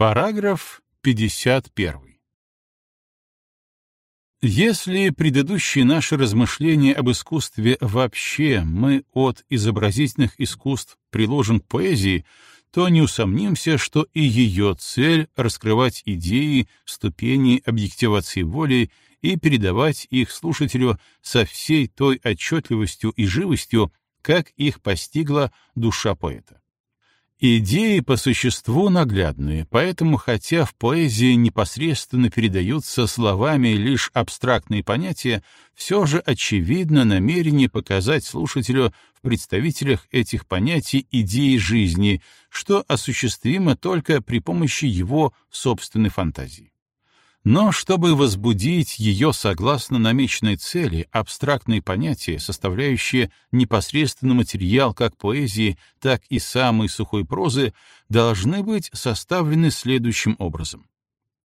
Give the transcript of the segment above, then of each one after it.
Параграф 51. Если предыдущие наши размышления об искусстве вообще мы от изобразительных искусств приложим к поэзии, то не усомнимся, что и ее цель — раскрывать идеи, ступени объективации воли и передавать их слушателю со всей той отчетливостью и живостью, как их постигла душа поэта. Идеи по существу наглядные, поэтому хотя в поэзии непосредственно передаются словами лишь абстрактные понятия, все же очевидно намерение показать слушателю в представителях этих понятий идеи жизни, что осуществимо только при помощи его собственной фантазии. Но чтобы возбудить ее согласно намеченной цели, абстрактные понятия, составляющие непосредственно материал как поэзии, так и самой сухой прозы, должны быть составлены следующим образом.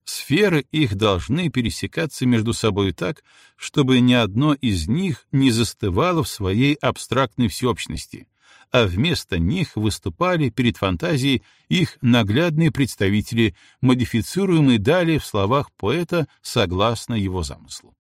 Сферы их должны пересекаться между собой так, чтобы ни одно из них не застывало в своей абстрактной всеобщности, а вместо них выступали перед фантазией их наглядные представители, модифицируемые далее в словах поэта согласно его замыслу.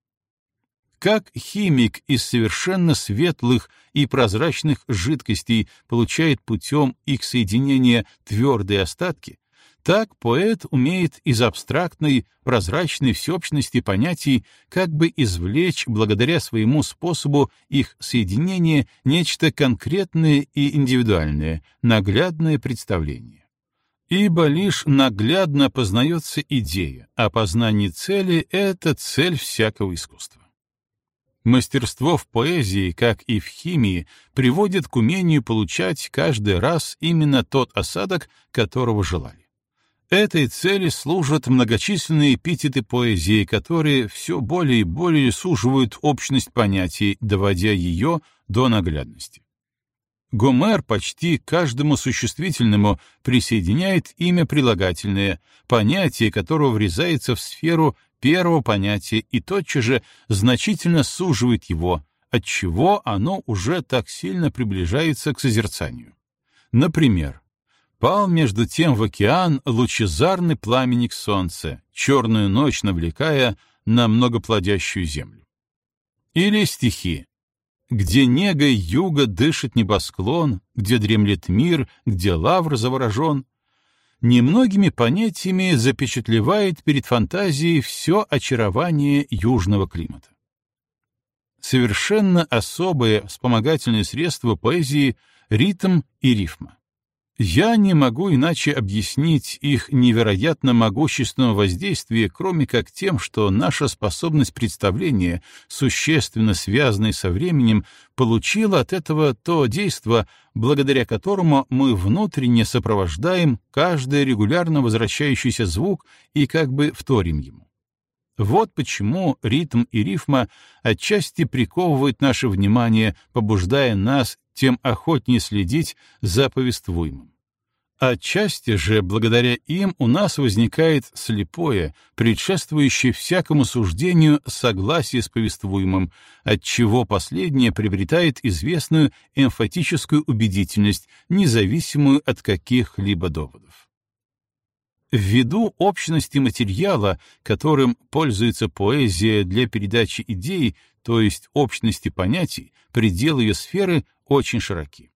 Как химик из совершенно светлых и прозрачных жидкостей получает путем их соединения твердые остатки, так поэт умеет из абстрактной, прозрачной всеобщности понятий как бы извлечь благодаря своему способу их соединения нечто конкретное и индивидуальное, наглядное представление. Ибо лишь наглядно познается идея, а познание цели — это цель всякого искусства. Мастерство в поэзии, как и в химии, приводит к умению получать каждый раз именно тот осадок, которого желали. Этой цели служат многочисленные эпитеты поэзии, которые все более и более суживают общность понятий, доводя ее до наглядности. Гомер почти каждому существительному присоединяет имя прилагательное, понятие которого врезается в сферу первого понятия и тотчас же значительно суживает его, отчего оно уже так сильно приближается к созерцанию. Например, Пал между тем в океан лучезарный пламенник солнца, черную ночь навлекая на многоплодящую землю. Или стихи. Где негой юга дышит небосклон, где дремлет мир, где лавр заворожен, немногими понятиями запечатлевает перед фантазией все очарование южного климата. Совершенно особое вспомогательное средство поэзии — ритм и рифма. Я не могу иначе объяснить их невероятно могущественного воздействия, кроме как тем, что наша способность представления, существенно связанная со временем, получила от этого то действо, благодаря которому мы внутренне сопровождаем каждый регулярно возвращающийся звук и как бы вторим ему. Вот почему ритм и рифма отчасти приковывают наше внимание, побуждая нас тем охотнее следить за повествуемым. Отчасти же, благодаря им, у нас возникает слепое, предшествующее всякому суждению согласие с повествуемым, отчего последнее приобретает известную эмфатическую убедительность, независимую от каких-либо доводов. Ввиду общности материала, которым пользуется поэзия для передачи идей, то есть общности понятий, пределы ее сферы очень широки.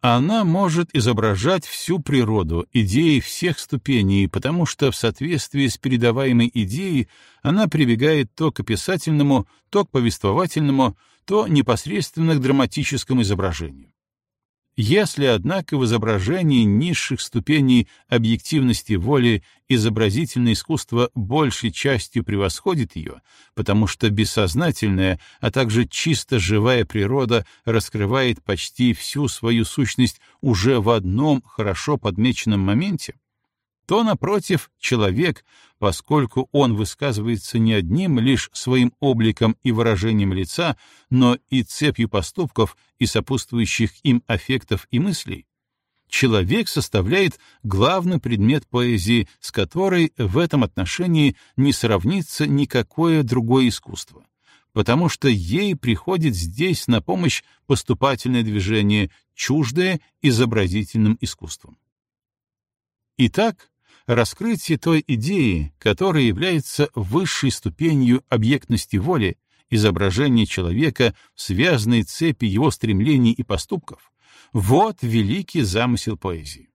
Она может изображать всю природу, идеи всех ступеней, потому что в соответствии с передаваемой идеей она прибегает то к описательному, то к повествовательному, то непосредственно к драматическому изображению. Если, однако, в изображении низших ступеней объективности воли изобразительное искусство большей частью превосходит ее, потому что бессознательная, а также чисто живая природа раскрывает почти всю свою сущность уже в одном хорошо подмеченном моменте, то, напротив, человек, поскольку он высказывается не одним лишь своим обликом и выражением лица, но и цепью поступков и сопутствующих им аффектов и мыслей, человек составляет главный предмет поэзии, с которой в этом отношении не сравнится никакое другое искусство, потому что ей приходит здесь на помощь поступательное движение, чуждое изобразительным искусством. Итак, раскрытие той идеи, которая является высшей ступенью объектности воли, изображение человека в связанной цепи его стремлений и поступков, вот великий замысел поэзии.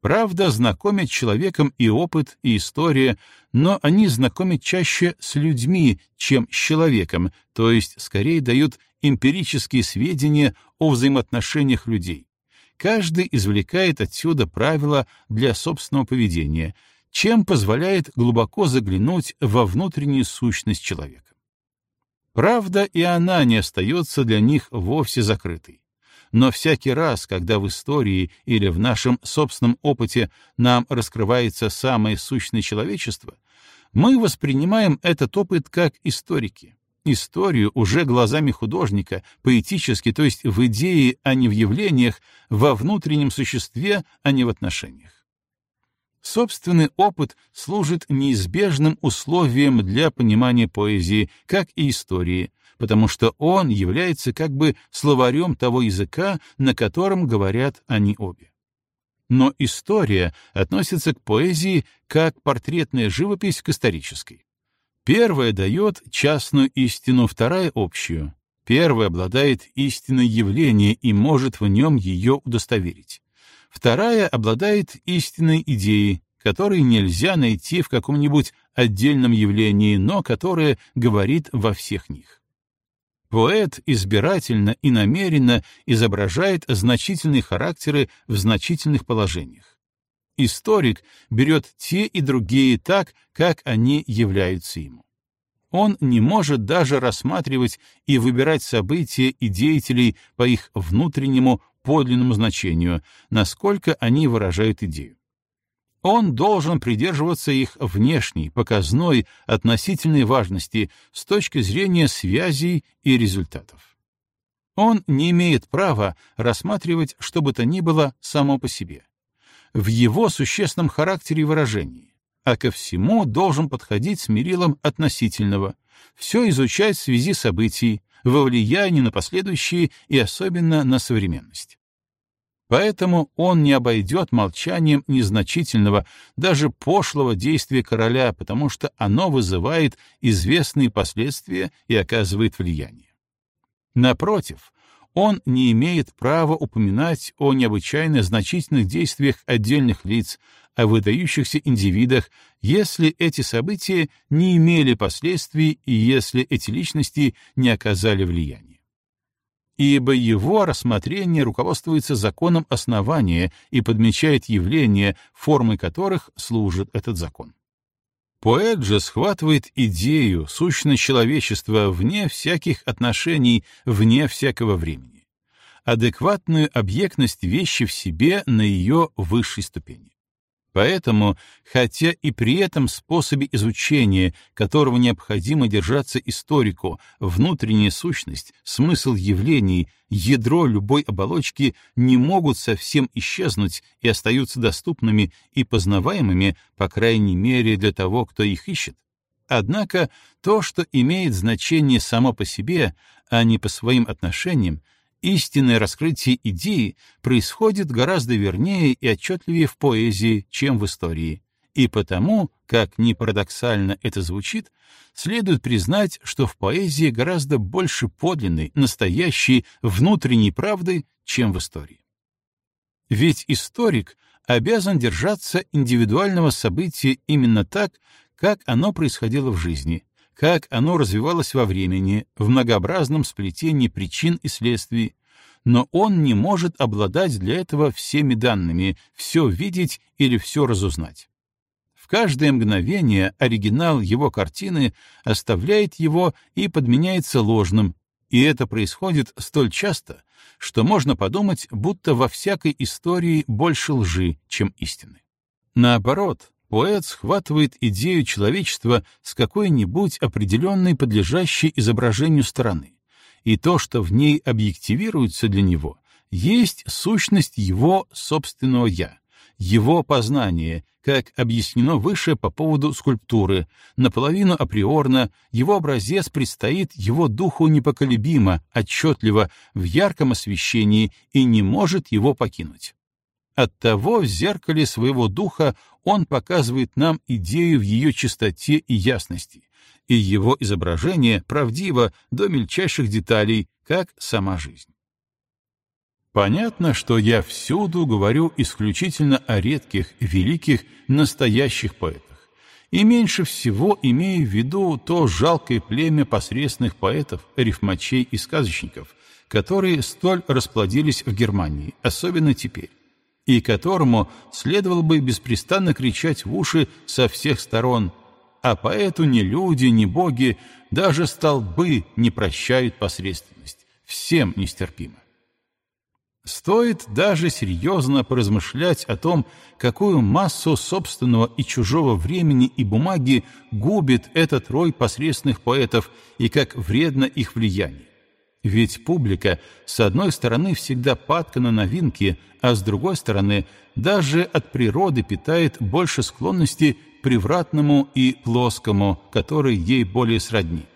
Правда, знакомят человеком и опыт, и история, но они знакомят чаще с людьми, чем с человеком, то есть скорее дают эмпирические сведения о взаимоотношениях людей. Каждый извлекает отсюда правила для собственного поведения, чем позволяет глубоко заглянуть во внутреннюю сущность человека. Правда, и она не остается для них вовсе закрытой. Но всякий раз, когда в истории или в нашем собственном опыте нам раскрывается самое сущное человечество, мы воспринимаем этот опыт как историки. Историю уже глазами художника, поэтически, то есть в идее, а не в явлениях, во внутреннем существе, а не в отношениях. Собственный опыт служит неизбежным условием для понимания поэзии, как и истории, потому что он является как бы словарем того языка, на котором говорят они обе. Но история относится к поэзии как портретная живопись к исторической. Первая дает частную истину, вторая — общую. Первая обладает истинной явление и может в нем ее удостоверить. Вторая обладает истинной идеей, которые нельзя найти в каком-нибудь отдельном явлении, но которое говорит во всех них. Поэт избирательно и намеренно изображает значительные характеры в значительных положениях. Историк берет те и другие так, как они являются ему. Он не может даже рассматривать и выбирать события и деятелей по их внутреннему подлинному значению, насколько они выражают идею. Он должен придерживаться их внешней, показной, относительной важности с точки зрения связей и результатов. Он не имеет права рассматривать что бы то ни было само по себе, в его существенном характере и выражении, а ко всему должен подходить с мерилом относительного, все изучать в связи событий, во влиянии на последующие и особенно на современность. Поэтому он не обойдет молчанием незначительного, даже пошлого действия короля, потому что оно вызывает известные последствия и оказывает влияние. Напротив, он не имеет права упоминать о необычайно значительных действиях отдельных лиц, о выдающихся индивидах, если эти события не имели последствий и если эти личности не оказали влияния ибо его рассмотрение руководствуется законом основания и подмечает явления, формой которых служит этот закон. Поэт же схватывает идею, сущность человечества вне всяких отношений, вне всякого времени, адекватную объектность вещи в себе на ее высшей ступени. Поэтому, хотя и при этом способе изучения, которого необходимо держаться историку, внутренняя сущность, смысл явлений, ядро любой оболочки не могут совсем исчезнуть и остаются доступными и познаваемыми, по крайней мере, для того, кто их ищет. Однако то, что имеет значение само по себе, а не по своим отношениям, истинное раскрытие идеи происходит гораздо вернее и отчетливее в поэзии, чем в истории. И потому, как ни парадоксально это звучит, следует признать, что в поэзии гораздо больше подлинной, настоящей, внутренней правды, чем в истории. Ведь историк обязан держаться индивидуального события именно так, как оно происходило в жизни, как оно развивалось во времени, в многообразном сплетении причин и следствий, но он не может обладать для этого всеми данными, все видеть или все разузнать. В каждое мгновение оригинал его картины оставляет его и подменяется ложным, и это происходит столь часто, что можно подумать, будто во всякой истории больше лжи, чем истины. Наоборот, поэт схватывает идею человечества с какой-нибудь определенной подлежащей изображению стороны, и то, что в ней объективируется для него, есть сущность его собственного «я», его познание, как объяснено выше по поводу скульптуры, наполовину априорно, его образец предстоит его духу непоколебимо, отчетливо, в ярком освещении и не может его покинуть. Оттого в зеркале своего духа он показывает нам идею в ее чистоте и ясности, и его изображение правдиво до мельчайших деталей, как сама жизнь. Понятно, что я всюду говорю исключительно о редких, великих, настоящих поэтах, и меньше всего имею в виду то жалкое племя посредственных поэтов, рифмачей и сказочников, которые столь расплодились в Германии, особенно теперь и которому следовало бы беспрестанно кричать в уши со всех сторон, а поэту ни люди, ни боги, даже столбы не прощают посредственность, всем нестерпимо. Стоит даже серьезно поразмышлять о том, какую массу собственного и чужого времени и бумаги губит этот рой посредственных поэтов и как вредно их влияние. Ведь публика, с одной стороны, всегда падка на новинки, а с другой стороны, даже от природы питает больше склонности к превратному и плоскому, который ей более сродни.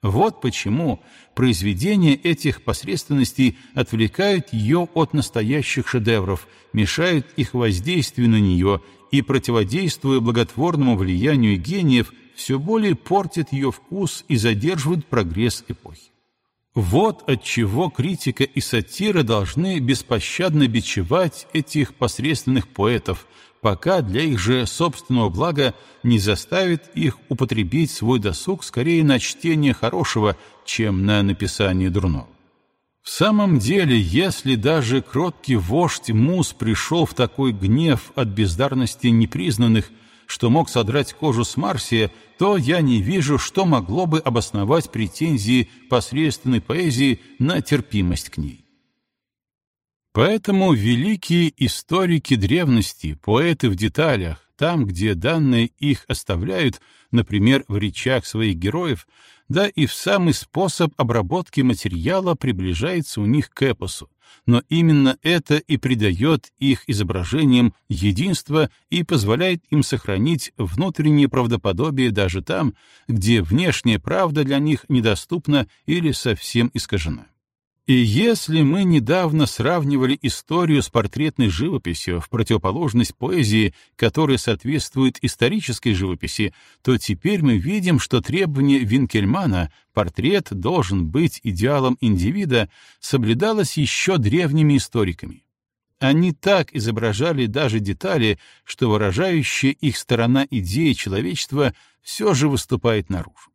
Вот почему произведения этих посредственностей отвлекают ее от настоящих шедевров, мешают их воздействию на нее и, противодействуя благотворному влиянию гениев, все более портят ее вкус и задерживают прогресс эпохи. Вот отчего критика и сатира должны беспощадно бичевать этих посредственных поэтов, пока для их же собственного блага не заставит их употребить свой досуг скорее на чтение хорошего, чем на написание дурного. В самом деле, если даже кроткий вождь Мус пришел в такой гнев от бездарности непризнанных, что мог содрать кожу с Марсия, то я не вижу, что могло бы обосновать претензии посредственной поэзии на терпимость к ней. Поэтому великие историки древности, поэты в деталях, там, где данные их оставляют, например, в речах своих героев, да и в самый способ обработки материала приближается у них к эпосу, но именно это и придает их изображениям единство и позволяет им сохранить внутреннее правдоподобие даже там, где внешняя правда для них недоступна или совсем искажена. И если мы недавно сравнивали историю с портретной живописью в противоположность поэзии, которая соответствует исторической живописи, то теперь мы видим, что требование Винкельмана «портрет должен быть идеалом индивида» соблюдалось еще древними историками. Они так изображали даже детали, что выражающая их сторона идеи человечества все же выступает наружу.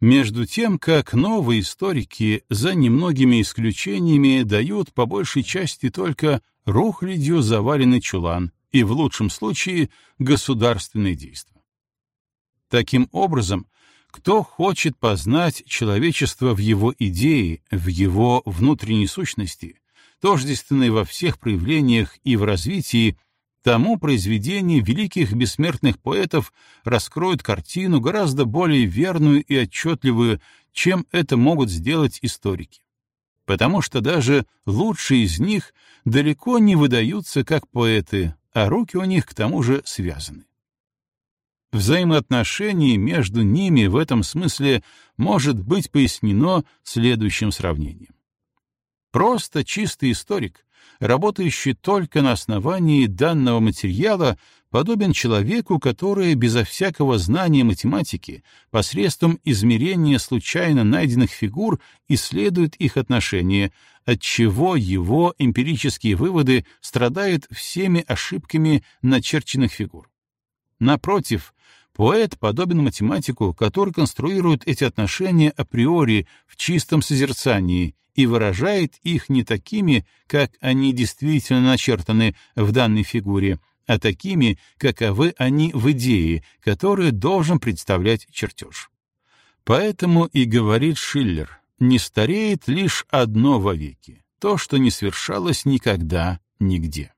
Между тем, как новые историки, за немногими исключениями, дают по большей части только рухлядью заваленный чулан и, в лучшем случае, государственные действия. Таким образом, кто хочет познать человечество в его идее, в его внутренней сущности, тождественной во всех проявлениях и в развитии, тому произведения великих бессмертных поэтов раскроют картину гораздо более верную и отчетливую, чем это могут сделать историки. Потому что даже лучшие из них далеко не выдаются как поэты, а руки у них к тому же связаны. Взаимоотношение между ними в этом смысле может быть пояснено следующим сравнением. Просто чистый историк работающий только на основании данного материала, подобен человеку, который безо всякого знания математики посредством измерения случайно найденных фигур исследует их отношения, отчего его эмпирические выводы страдают всеми ошибками начерченных фигур. Напротив, поэт подобен математику, который конструирует эти отношения априори в чистом созерцании и выражает их не такими, как они действительно начертаны в данной фигуре, а такими, каковы они в идее, которую должен представлять чертеж. Поэтому и говорит Шиллер, не стареет лишь одно вовеки, то, что не свершалось никогда, нигде.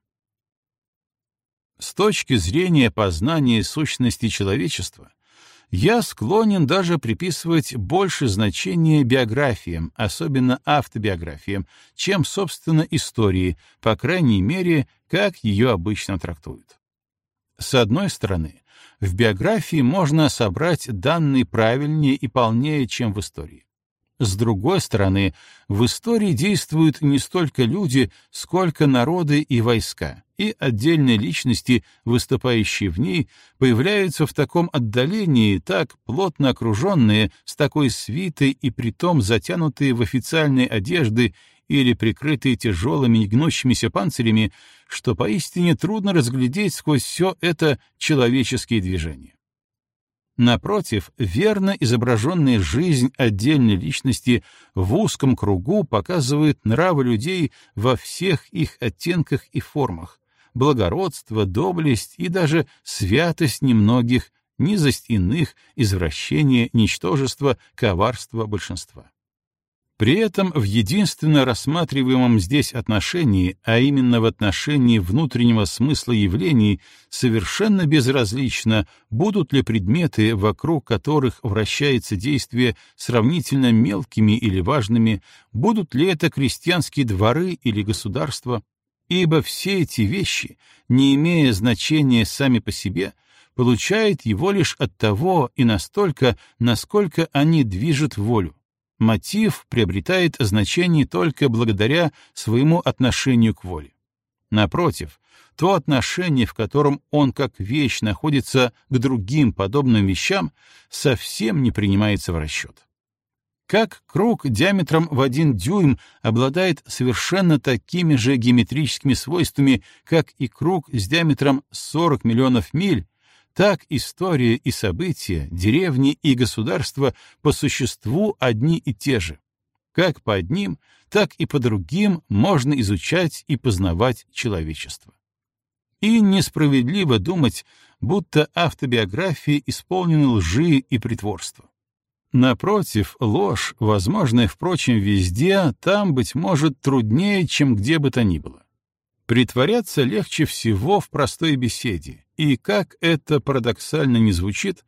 С точки зрения познания сущности человечества, я склонен даже приписывать больше значения биографиям, особенно автобиографиям, чем, собственно, истории, по крайней мере, как ее обычно трактуют. С одной стороны, в биографии можно собрать данные правильнее и полнее, чем в истории. С другой стороны, в истории действуют не столько люди, сколько народы и войска, и отдельные личности, выступающие в ней, появляются в таком отдалении, так плотно окруженные, с такой свитой и притом затянутые в официальные одежды или прикрытые тяжелыми гнущимися панцирями, что поистине трудно разглядеть сквозь все это человеческие движения. Напротив, верно изображенная жизнь отдельной личности в узком кругу показывает нравы людей во всех их оттенках и формах, благородство, доблесть и даже святость немногих, низость иных, извращение, ничтожество, коварство большинства. При этом в единственно рассматриваемом здесь отношении, а именно в отношении внутреннего смысла явлений, совершенно безразлично, будут ли предметы, вокруг которых вращается действие, сравнительно мелкими или важными, будут ли это крестьянские дворы или государства, ибо все эти вещи, не имея значения сами по себе, получают его лишь от того и настолько, насколько они движут волю мотив приобретает значение только благодаря своему отношению к воле. Напротив, то отношение, в котором он как вещь находится к другим подобным вещам, совсем не принимается в расчет. Как круг диаметром в один дюйм обладает совершенно такими же геометрическими свойствами, как и круг с диаметром 40 миллионов миль, так история и события, деревни и государства по существу одни и те же. Как по одним, так и по другим можно изучать и познавать человечество. И несправедливо думать, будто автобиографии исполнены лжи и притворства. Напротив, ложь, возможная, впрочем, везде, там, быть может, труднее, чем где бы то ни было. Притворяться легче всего в простой беседе, и как это парадоксально не звучит,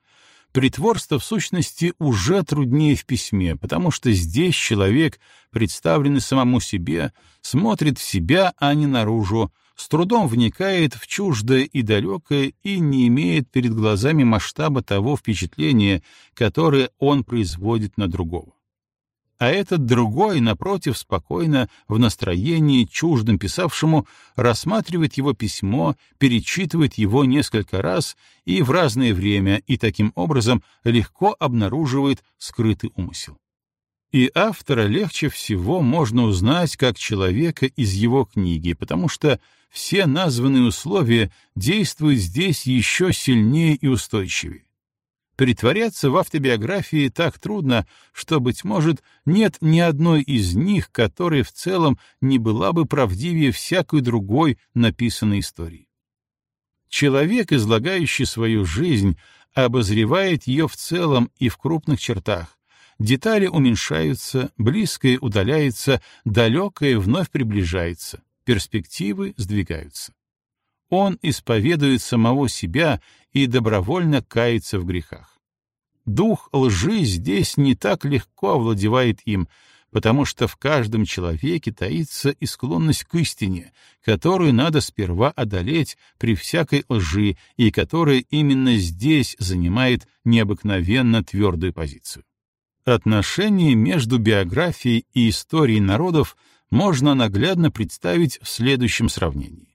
притворство в сущности уже труднее в письме, потому что здесь человек, представленный самому себе, смотрит в себя, а не наружу, с трудом вникает в чуждое и далекое и не имеет перед глазами масштаба того впечатления, которое он производит на другого а этот другой, напротив, спокойно, в настроении чуждым писавшему, рассматривает его письмо, перечитывает его несколько раз и в разное время, и таким образом легко обнаруживает скрытый умысел. И автора легче всего можно узнать как человека из его книги, потому что все названные условия действуют здесь еще сильнее и устойчивее. Притворяться в автобиографии так трудно, что, быть может, нет ни одной из них, которая в целом не была бы правдивее всякой другой написанной истории. Человек, излагающий свою жизнь, обозревает ее в целом и в крупных чертах. Детали уменьшаются, близкое удаляется, далекое вновь приближается, перспективы сдвигаются. Он исповедует самого себя и добровольно кается в грехах. Дух лжи здесь не так легко овладевает им, потому что в каждом человеке таится и склонность к истине, которую надо сперва одолеть при всякой лжи и которая именно здесь занимает необыкновенно твердую позицию. Отношение между биографией и историей народов можно наглядно представить в следующем сравнении.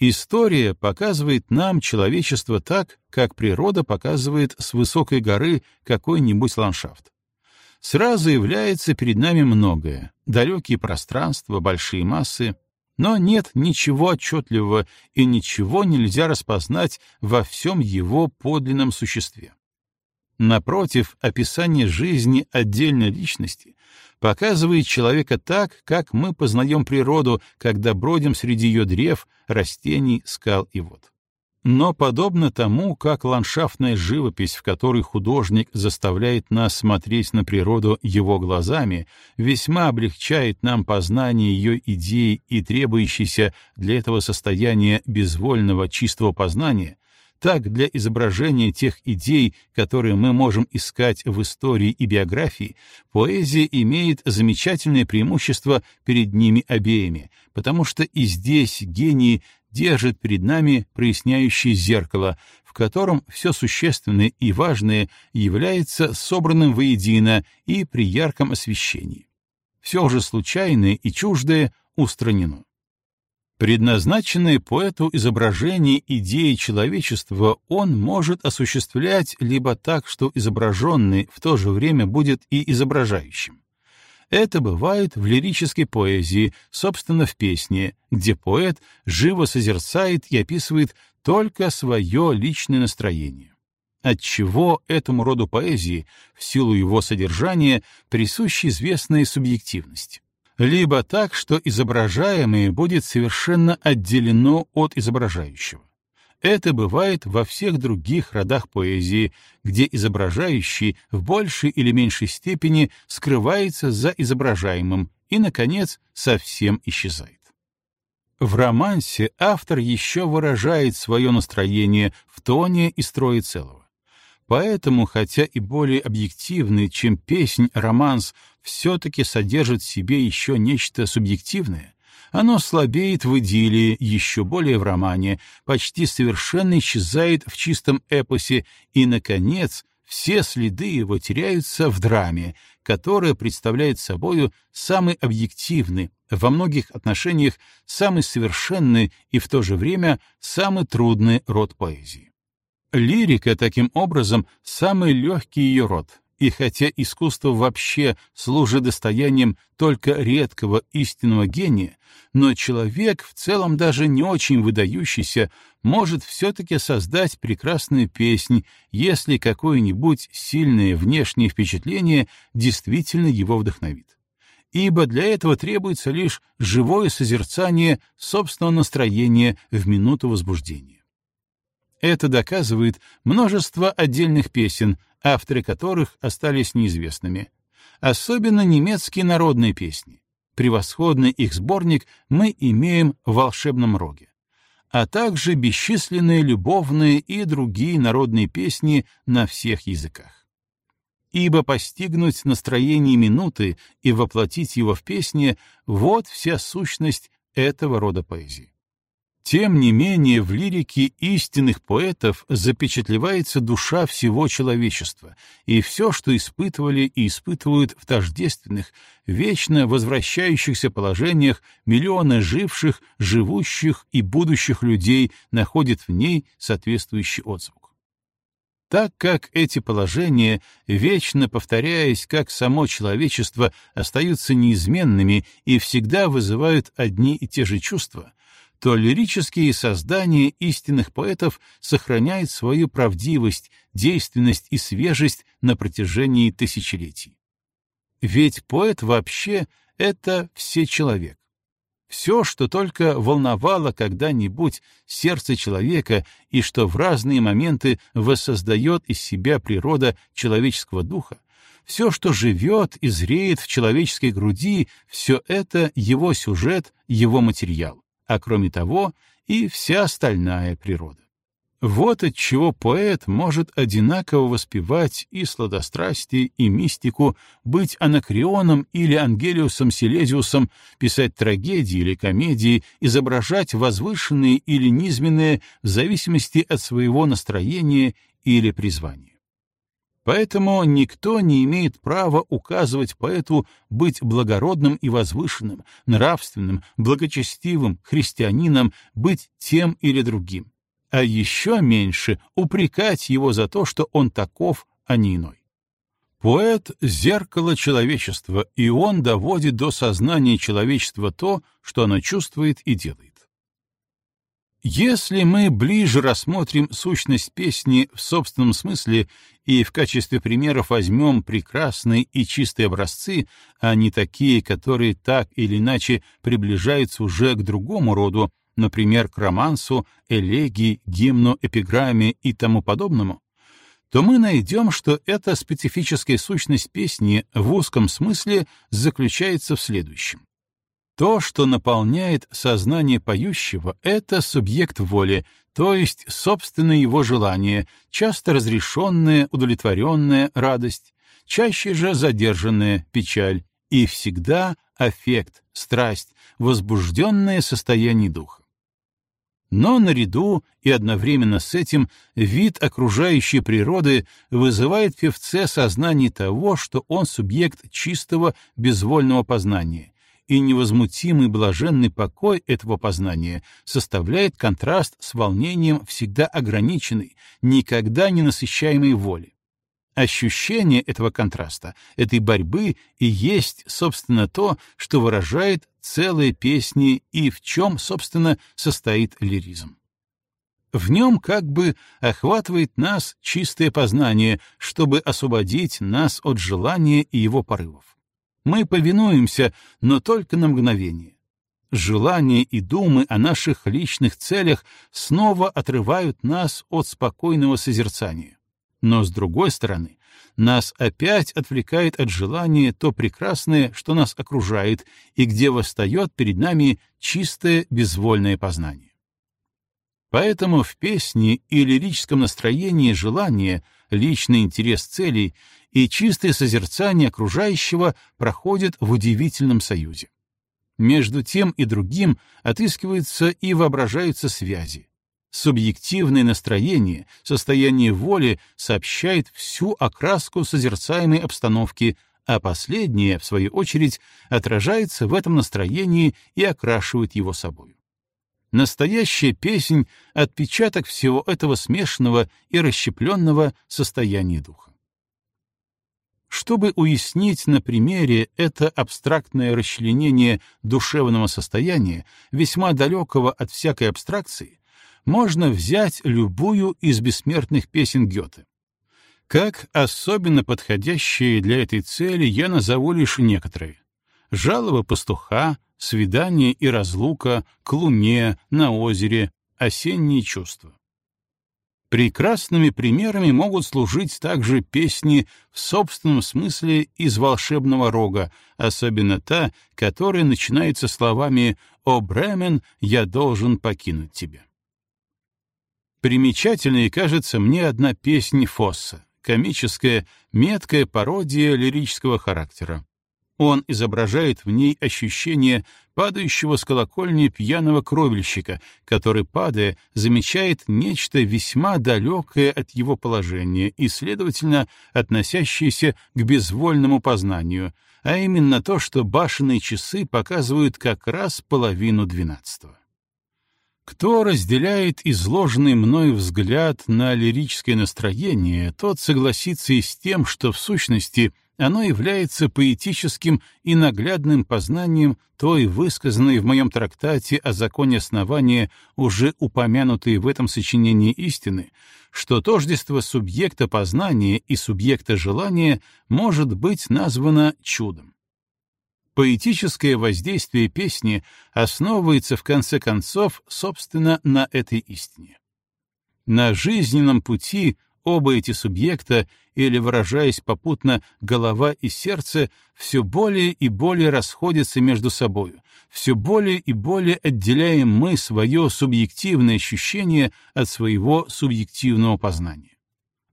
История показывает нам человечество так, как природа показывает с высокой горы какой-нибудь ландшафт. Сразу является перед нами многое — далекие пространства, большие массы, но нет ничего отчетливого и ничего нельзя распознать во всем его подлинном существе. Напротив, описание жизни отдельной личности показывает человека так, как мы познаем природу, когда бродим среди ее древ, растений, скал и вод. Но подобно тому, как ландшафтная живопись, в которой художник заставляет нас смотреть на природу его глазами, весьма облегчает нам познание ее идей и требующейся для этого состояния безвольного чистого познания, так для изображения тех идей, которые мы можем искать в истории и биографии, поэзия имеет замечательное преимущество перед ними обеими, потому что и здесь гении держит перед нами проясняющее зеркало, в котором все существенное и важное является собранным воедино и при ярком освещении. Все уже случайное и чуждое устранено. Предназначенное поэту изображение идеи человечества он может осуществлять либо так, что изображенный в то же время будет и изображающим. Это бывает в лирической поэзии, собственно, в песне, где поэт живо созерцает и описывает только свое личное настроение. Отчего этому роду поэзии, в силу его содержания, присуща известная субъективность либо так, что изображаемое будет совершенно отделено от изображающего. Это бывает во всех других родах поэзии, где изображающий в большей или меньшей степени скрывается за изображаемым и, наконец, совсем исчезает. В романсе автор еще выражает свое настроение в тоне и строе целого. Поэтому, хотя и более объективный, чем песнь, романс, все-таки содержит в себе еще нечто субъективное, оно слабеет в идиллии, еще более в романе, почти совершенно исчезает в чистом эпосе и, наконец, все следы его теряются в драме, которая представляет собою самый объективный, во многих отношениях самый совершенный и в то же время самый трудный род поэзии. Лирика, таким образом, самый легкий ее род, и хотя искусство вообще служит достоянием только редкого истинного гения, но человек, в целом даже не очень выдающийся, может все-таки создать прекрасную песнь, если какое-нибудь сильное внешнее впечатление действительно его вдохновит. Ибо для этого требуется лишь живое созерцание собственного настроения в минуту возбуждения. Это доказывает множество отдельных песен, авторы которых остались неизвестными. Особенно немецкие народные песни. Превосходный их сборник мы имеем в «Волшебном роге». А также бесчисленные любовные и другие народные песни на всех языках. Ибо постигнуть настроение минуты и воплотить его в песне — вот вся сущность этого рода поэзии. Тем не менее, в лирике истинных поэтов запечатлевается душа всего человечества, и все, что испытывали и испытывают в тождественных, вечно возвращающихся положениях миллионы живших, живущих и будущих людей находят в ней соответствующий отзвук. Так как эти положения, вечно повторяясь, как само человечество, остаются неизменными и всегда вызывают одни и те же чувства, то лирические создания истинных поэтов сохраняют свою правдивость, действенность и свежесть на протяжении тысячелетий. Ведь поэт вообще — это все человек. Все, что только волновало когда-нибудь сердце человека и что в разные моменты воссоздает из себя природа человеческого духа, все, что живет и зреет в человеческой груди, все это его сюжет, его материал а кроме того и вся остальная природа. Вот от чего поэт может одинаково воспевать и сладострастие, и мистику, быть анакреоном или ангелиусом Силезиусом, писать трагедии или комедии, изображать возвышенные или низменные в зависимости от своего настроения или призвания. Поэтому никто не имеет права указывать поэту быть благородным и возвышенным, нравственным, благочестивым, христианином, быть тем или другим. А еще меньше упрекать его за то, что он таков, а не иной. Поэт — зеркало человечества, и он доводит до сознания человечества то, что оно чувствует и делает. Если мы ближе рассмотрим сущность песни в собственном смысле и в качестве примеров возьмем прекрасные и чистые образцы, а не такие, которые так или иначе приближаются уже к другому роду, например, к романсу, элегии, гимну, эпиграмме и тому подобному, то мы найдем, что эта специфическая сущность песни в узком смысле заключается в следующем. То, что наполняет сознание поющего, — это субъект воли, то есть собственное его желание, часто разрешенная, удовлетворенная радость, чаще же задержанная печаль, и всегда аффект, страсть, возбужденное состояние духа. Но наряду и одновременно с этим вид окружающей природы вызывает в певце сознание того, что он субъект чистого безвольного познания, и невозмутимый блаженный покой этого познания составляет контраст с волнением всегда ограниченной, никогда не насыщаемой воли. Ощущение этого контраста, этой борьбы и есть, собственно, то, что выражает целые песни и в чем, собственно, состоит лиризм. В нем как бы охватывает нас чистое познание, чтобы освободить нас от желания и его порывов. Мы повинуемся, но только на мгновение. Желания и думы о наших личных целях снова отрывают нас от спокойного созерцания. Но, с другой стороны, нас опять отвлекает от желания то прекрасное, что нас окружает, и где восстает перед нами чистое безвольное познание. Поэтому в песне и лирическом настроении желание, личный интерес целей и чистое созерцание окружающего проходят в удивительном союзе. Между тем и другим отыскиваются и воображаются связи. Субъективное настроение, состояние воли сообщает всю окраску созерцаемой обстановки, а последнее, в свою очередь, отражается в этом настроении и окрашивает его собой. Настоящая песнь — отпечаток всего этого смешанного и расщепленного состояния духа. Чтобы уяснить на примере это абстрактное расчленение душевного состояния, весьма далекого от всякой абстракции, можно взять любую из бессмертных песен Гёте. Как особенно подходящие для этой цели я назову лишь некоторые. «Жалоба пастуха», «Свидание и разлука», «К луне», «На озере», «Осенние чувства». Прекрасными примерами могут служить также песни в собственном смысле из волшебного рога, особенно та, которая начинается словами «О, Бремен, я должен покинуть тебя». Примечательной кажется мне одна песня Фосса, комическая, меткая пародия лирического характера. Он изображает в ней ощущение падающего с колокольни пьяного кровельщика, который, падая, замечает нечто весьма далекое от его положения и, следовательно, относящееся к безвольному познанию, а именно то, что башенные часы показывают как раз половину двенадцатого. Кто разделяет изложенный мною взгляд на лирическое настроение, тот согласится и с тем, что в сущности — оно является поэтическим и наглядным познанием той высказанной в моем трактате о законе основания, уже упомянутой в этом сочинении истины, что тождество субъекта познания и субъекта желания может быть названо чудом. Поэтическое воздействие песни основывается в конце концов, собственно, на этой истине. На жизненном пути Оба эти субъекта, или, выражаясь попутно, голова и сердце, все более и более расходятся между собою, все более и более отделяем мы свое субъективное ощущение от своего субъективного познания.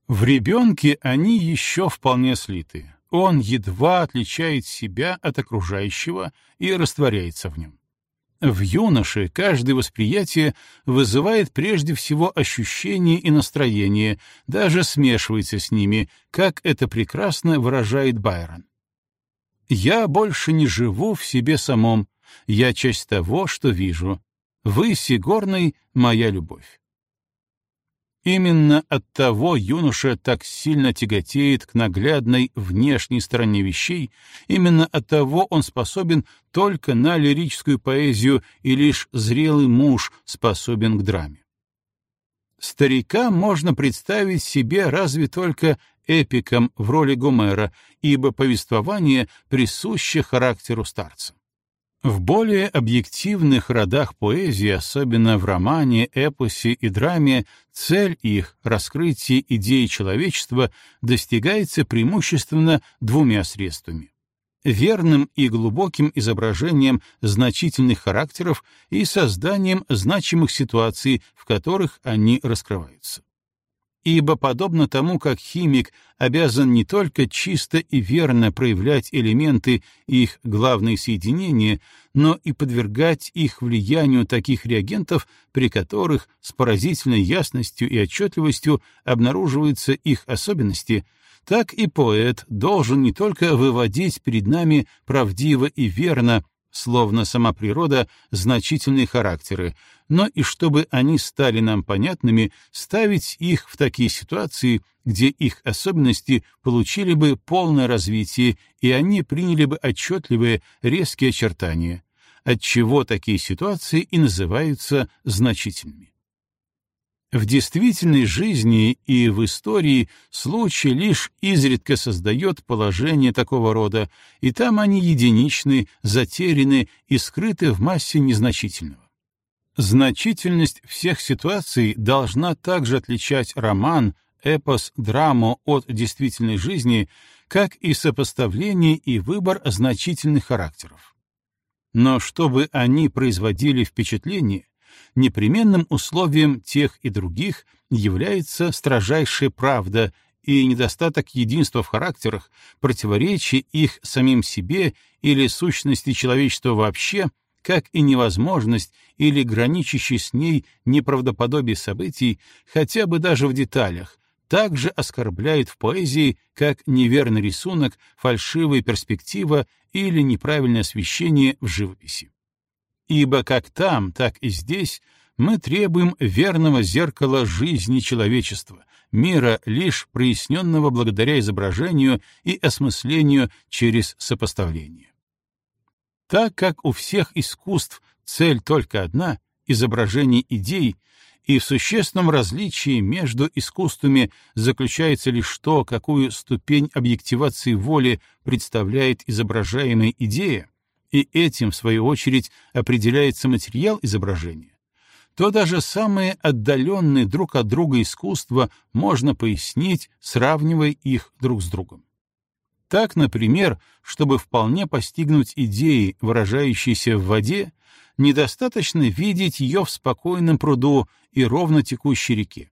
В ребенке они еще вполне слиты. Он едва отличает себя от окружающего и растворяется в нем. В юноше каждое восприятие вызывает прежде всего ощущение и настроение, даже смешивается с ними, как это прекрасно выражает Байрон. «Я больше не живу в себе самом, я часть того, что вижу. Вы, Сигорный, моя любовь». Именно от того юноша так сильно тяготеет к наглядной внешней стороне вещей, именно от того он способен только на лирическую поэзию, и лишь зрелый муж способен к драме. Старика можно представить себе разве только эпиком в роли Гомера, ибо повествование присуще характеру старца. В более объективных родах поэзии, особенно в романе, эпосе и драме, цель их, раскрытие идеи человечества, достигается преимущественно двумя средствами верным и глубоким изображением значительных характеров и созданием значимых ситуаций, в которых они раскрываются. Ибо подобно тому, как химик обязан не только чисто и верно проявлять элементы их главные соединения, но и подвергать их влиянию таких реагентов, при которых с поразительной ясностью и отчетливостью обнаруживаются их особенности, так и поэт должен не только выводить перед нами правдиво и верно словно сама природа, значительные характеры, но и чтобы они стали нам понятными, ставить их в такие ситуации, где их особенности получили бы полное развитие, и они приняли бы отчетливые, резкие очертания, отчего такие ситуации и называются значительными. В действительной жизни и в истории случай лишь изредка создает положение такого рода, и там они единичны, затеряны и скрыты в массе незначительного. Значительность всех ситуаций должна также отличать роман, эпос, драму от действительной жизни, как и сопоставление и выбор значительных характеров. Но чтобы они производили впечатление, непременным условием тех и других является строжайшая правда и недостаток единства в характерах, противоречие их самим себе или сущности человечества вообще, как и невозможность или граничащий с ней неправдоподобие событий, хотя бы даже в деталях, также оскорбляет в поэзии, как неверный рисунок, фальшивая перспектива или неправильное освещение в живописи. Ибо как там, так и здесь мы требуем верного зеркала жизни человечества, мира, лишь проясненного благодаря изображению и осмыслению через сопоставление. Так как у всех искусств цель только одна — изображение идей, и в существенном различии между искусствами заключается лишь то, какую ступень объективации воли представляет изображаемая идея, и этим, в свою очередь, определяется материал изображения, то даже самые отдаленные друг от друга искусства можно пояснить, сравнивая их друг с другом. Так, например, чтобы вполне постигнуть идеи, выражающиеся в воде, недостаточно видеть ее в спокойном пруду и ровно текущей реке.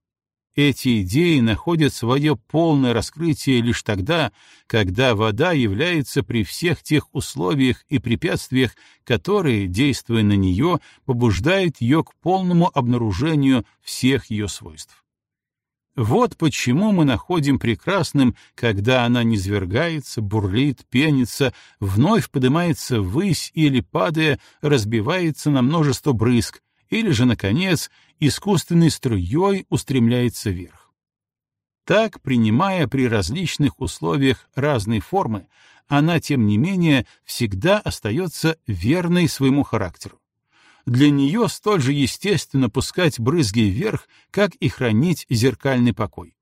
Эти идеи находят свое полное раскрытие лишь тогда, когда вода является при всех тех условиях и препятствиях, которые, действуя на нее, побуждают ее к полному обнаружению всех ее свойств. Вот почему мы находим прекрасным, когда она низвергается, бурлит, пенится, вновь поднимается ввысь или, падая, разбивается на множество брызг, или же, наконец, искусственной струей устремляется вверх. Так, принимая при различных условиях разные формы, она, тем не менее, всегда остается верной своему характеру. Для нее столь же естественно пускать брызги вверх, как и хранить зеркальный покой.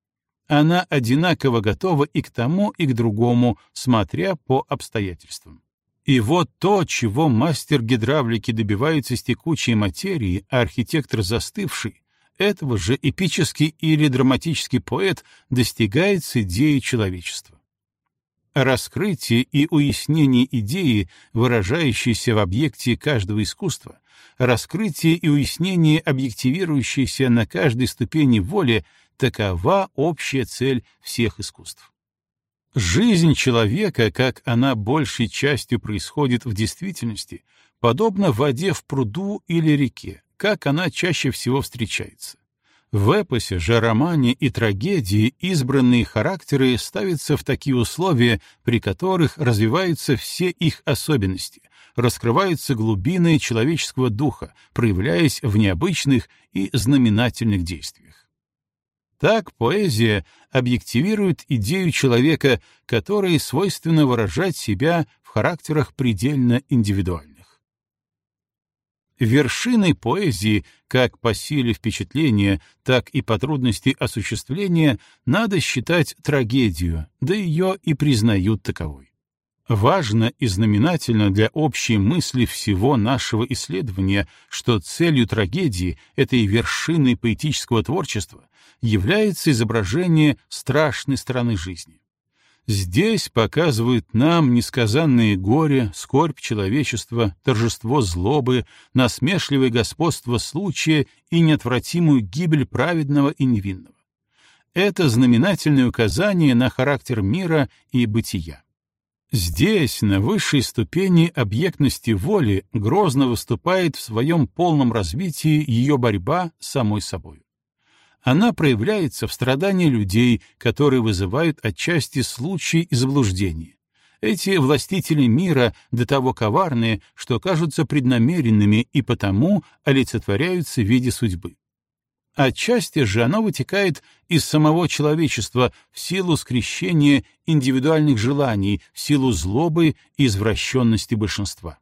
Она одинаково готова и к тому, и к другому, смотря по обстоятельствам. И вот то, чего мастер гидравлики добивается с текучей материи, а архитектор застывший, этого же эпический или драматический поэт достигает с идеей человечества. Раскрытие и уяснение идеи, выражающейся в объекте каждого искусства, раскрытие и уяснение, объективирующееся на каждой ступени воли, такова общая цель всех искусств. Жизнь человека, как она большей частью происходит в действительности, подобна воде в пруду или реке, как она чаще всего встречается. В эпосе же, романе и трагедии избранные характеры ставятся в такие условия, при которых развиваются все их особенности, раскрываются глубины человеческого духа, проявляясь в необычных и знаменательных действиях. Так поэзия объективирует идею человека, которой свойственно выражать себя в характерах предельно индивидуальных. Вершиной поэзии, как по силе впечатления, так и по трудности осуществления, надо считать трагедию, да ее и признают таковой. Важно и знаменательно для общей мысли всего нашего исследования, что целью трагедии, этой вершины поэтического творчества, является изображение страшной стороны жизни. Здесь показывают нам несказанные горе, скорбь человечества, торжество злобы, насмешливое господство случая и неотвратимую гибель праведного и невинного. — это знаменательное указание на характер мира и бытия. Здесь, на высшей ступени объектности воли, грозно выступает в своем полном развитии ее борьба с самой собой. Она проявляется в страдании людей, которые вызывают отчасти случаи и заблуждения. Эти властители мира до того коварные, что кажутся преднамеренными и потому олицетворяются в виде судьбы. Отчасти же оно вытекает из самого человечества в силу скрещения индивидуальных желаний, в силу злобы и извращенности большинства.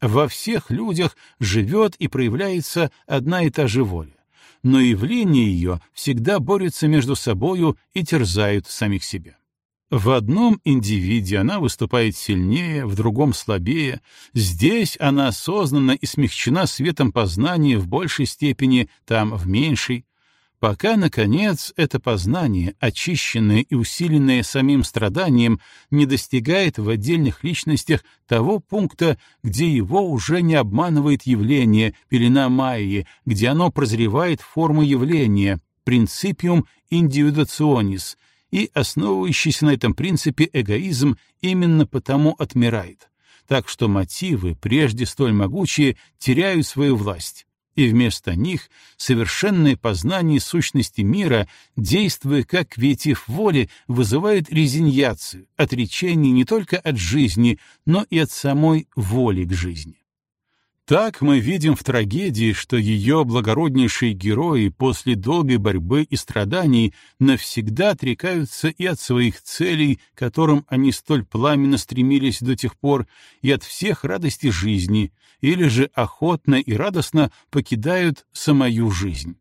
Во всех людях живет и проявляется одна и та же воля, но явления ее всегда борются между собою и терзают самих себя. В одном индивиде она выступает сильнее, в другом слабее. Здесь она осознанно и смягчена светом познания в большей степени, там в меньшей. Пока, наконец, это познание, очищенное и усиленное самим страданием, не достигает в отдельных личностях того пункта, где его уже не обманывает явление, пелена Майи, где оно прозревает форму явления, принципиум индивидуационис — и основывающийся на этом принципе эгоизм именно потому отмирает, так что мотивы, прежде столь могучие, теряют свою власть, и вместо них совершенное познание сущности мира, действуя как ветив воли, вызывает резиньяцию, отречение не только от жизни, но и от самой воли к жизни. Так мы видим в трагедии, что ее благороднейшие герои после долгой борьбы и страданий навсегда отрекаются и от своих целей, к которым они столь пламенно стремились до тех пор, и от всех радостей жизни, или же охотно и радостно покидают самую жизнь.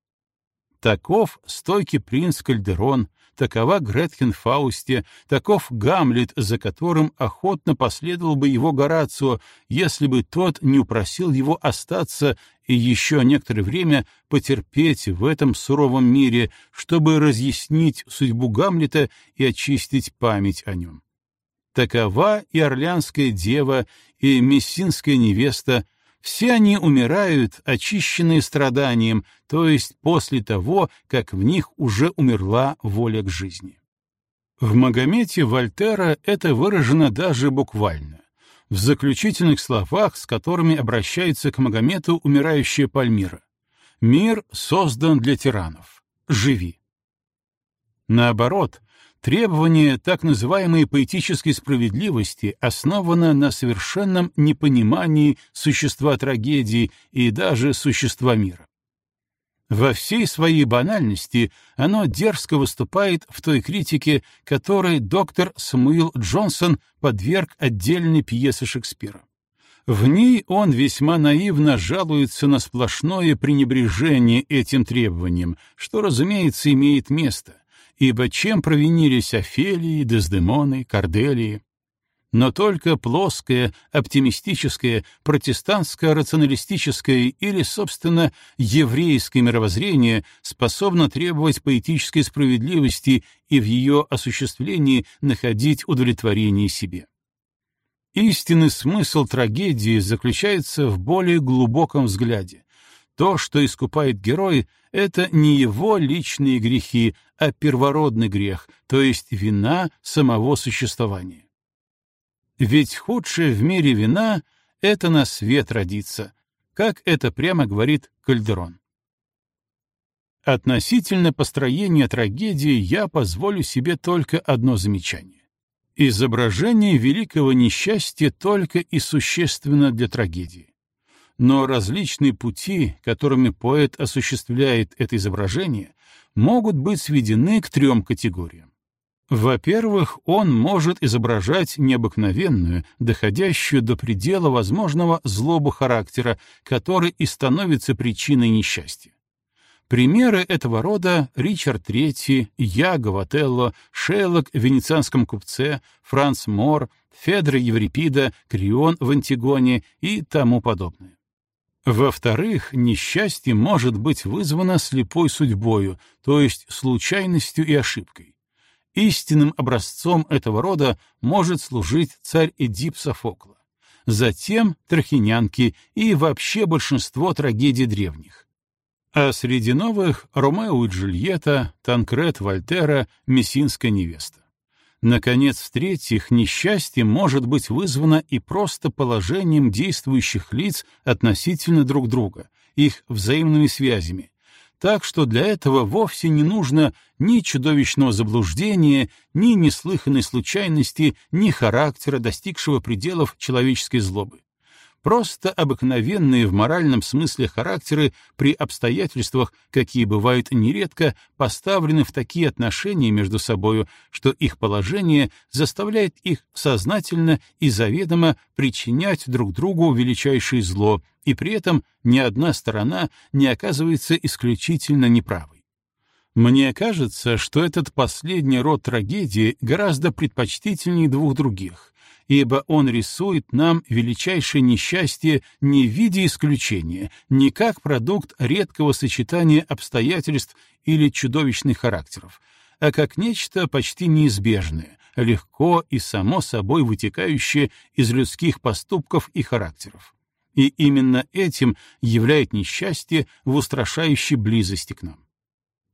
Таков стойкий принц Кальдерон, такова Гретхен Фаусте, таков Гамлет, за которым охотно последовал бы его Горацио, если бы тот не упросил его остаться и еще некоторое время потерпеть в этом суровом мире, чтобы разъяснить судьбу Гамлета и очистить память о нем. Такова и Орлянская дева, и Мессинская невеста, все они умирают, очищенные страданием, то есть после того, как в них уже умерла воля к жизни. В Магомете Вольтера это выражено даже буквально. В заключительных словах, с которыми обращается к Магомету умирающая Пальмира. «Мир создан для тиранов. Живи». Наоборот, Требование так называемой поэтической справедливости основано на совершенном непонимании существа трагедии и даже существа мира. Во всей своей банальности оно дерзко выступает в той критике, которой доктор Самуил Джонсон подверг отдельной пьесы Шекспира. В ней он весьма наивно жалуется на сплошное пренебрежение этим требованием, что, разумеется, имеет место, ибо чем провинились Офелии, Дездемоны, Корделии? Но только плоское, оптимистическое, протестантское, рационалистическое или, собственно, еврейское мировоззрение способно требовать поэтической справедливости и в ее осуществлении находить удовлетворение себе. Истинный смысл трагедии заключается в более глубоком взгляде. То, что искупает герой, — это не его личные грехи, а первородный грех, то есть вина самого существования. Ведь худшее в мире вина — это на свет родиться, как это прямо говорит Кальдерон. Относительно построения трагедии я позволю себе только одно замечание. Изображение великого несчастья только и существенно для трагедии но различные пути, которыми поэт осуществляет это изображение, могут быть сведены к трем категориям. Во-первых, он может изображать необыкновенную, доходящую до предела возможного злобу характера, который и становится причиной несчастья. Примеры этого рода — Ричард III, Яго Вателло, Шейлок в «Венецианском купце», Франц Мор, Федор Еврипида, Крион в «Антигоне» и тому подобное. Во-вторых, несчастье может быть вызвано слепой судьбою, то есть случайностью и ошибкой. Истинным образцом этого рода может служить царь Эдип Софокла, затем трахинянки и вообще большинство трагедий древних. А среди новых — Ромео и Джульетта, Танкрет Вольтера, Мессинская невеста. Наконец, в-третьих, несчастье может быть вызвано и просто положением действующих лиц относительно друг друга, их взаимными связями, так что для этого вовсе не нужно ни чудовищного заблуждения, ни неслыханной случайности, ни характера, достигшего пределов человеческой злобы. Просто обыкновенные в моральном смысле характеры при обстоятельствах, какие бывают нередко, поставлены в такие отношения между собою, что их положение заставляет их сознательно и заведомо причинять друг другу величайшее зло, и при этом ни одна сторона не оказывается исключительно неправой. Мне кажется, что этот последний род трагедии гораздо предпочтительнее двух других, ибо он рисует нам величайшее несчастье не в виде исключения, не как продукт редкого сочетания обстоятельств или чудовищных характеров, а как нечто почти неизбежное, легко и само собой вытекающее из людских поступков и характеров. И именно этим являет несчастье в устрашающей близости к нам.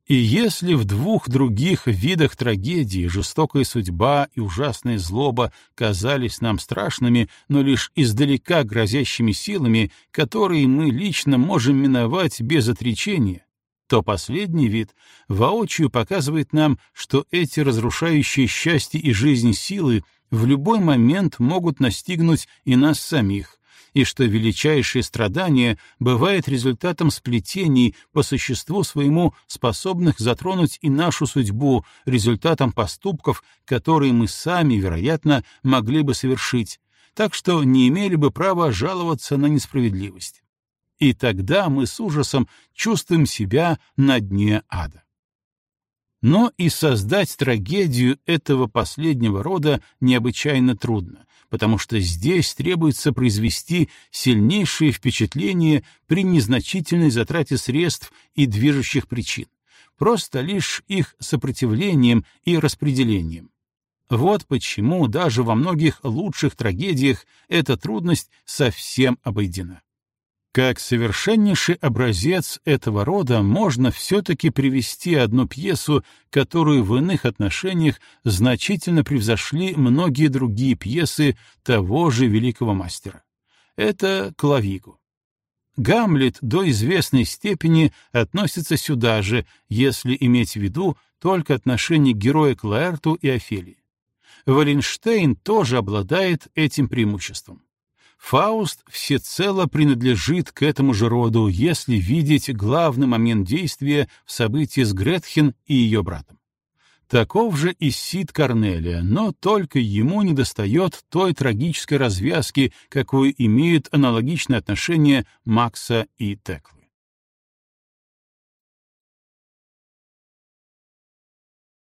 И если в двух других видах трагедии жестокая судьба и ужасная злоба казались нам страшными, но лишь издалека грозящими силами, которые мы лично можем миновать без отречения, то последний вид воочию показывает нам, что эти разрушающие счастье и жизнь силы в любой момент могут настигнуть и нас самих, и что величайшее страдание бывает результатом сплетений по существу своему способных затронуть и нашу судьбу, результатом поступков, которые мы сами, вероятно, могли бы совершить, так что не имели бы права жаловаться на несправедливость. И тогда мы с ужасом чувствуем себя на дне ада. Но и создать трагедию этого последнего рода необычайно трудно, потому что здесь требуется произвести сильнейшее впечатление при незначительной затрате средств и движущих причин, просто лишь их сопротивлением и распределением. Вот почему даже во многих лучших трагедиях эта трудность совсем обойдена. Как совершеннейший образец этого рода можно все-таки привести одну пьесу, которую в иных отношениях значительно превзошли многие другие пьесы того же великого мастера. Это Клавигу. Гамлет до известной степени относится сюда же, если иметь в виду только отношение героя к Лаэрту и Офелии. Валенштейн тоже обладает этим преимуществом. Фауст всецело принадлежит к этому же роду, если видеть главный момент действия в событии с Гретхен и ее братом. Таков же и Сид Корнелия, но только ему недостает той трагической развязки, какую имеют аналогичное отношение Макса и Текла.